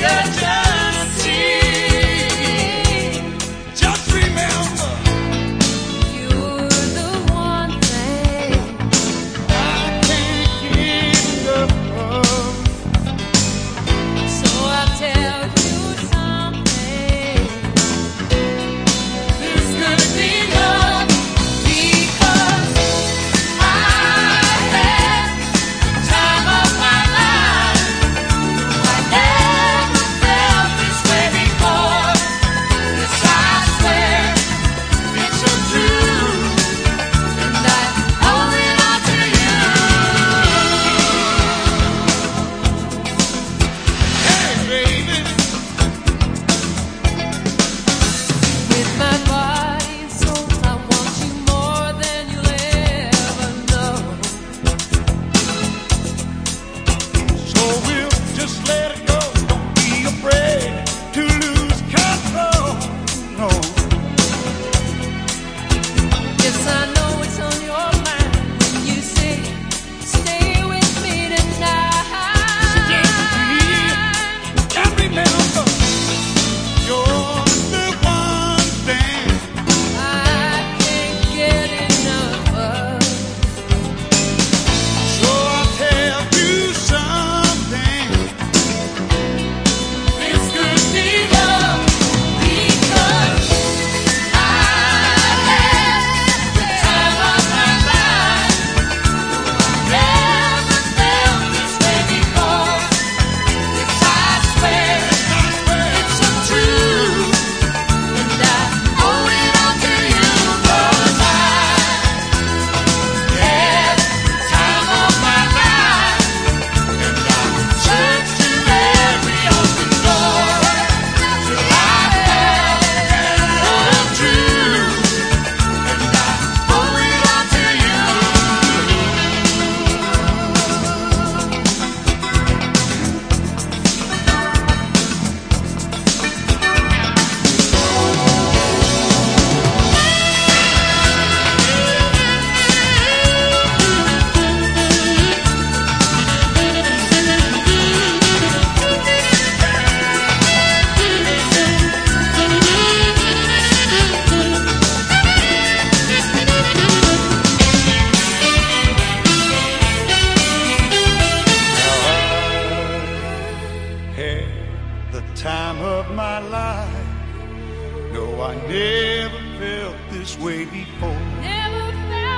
Yeah. had the time of my life. No, I never felt this way before.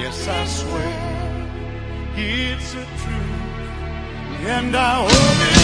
yes, I swear it's a truth, and I hope it.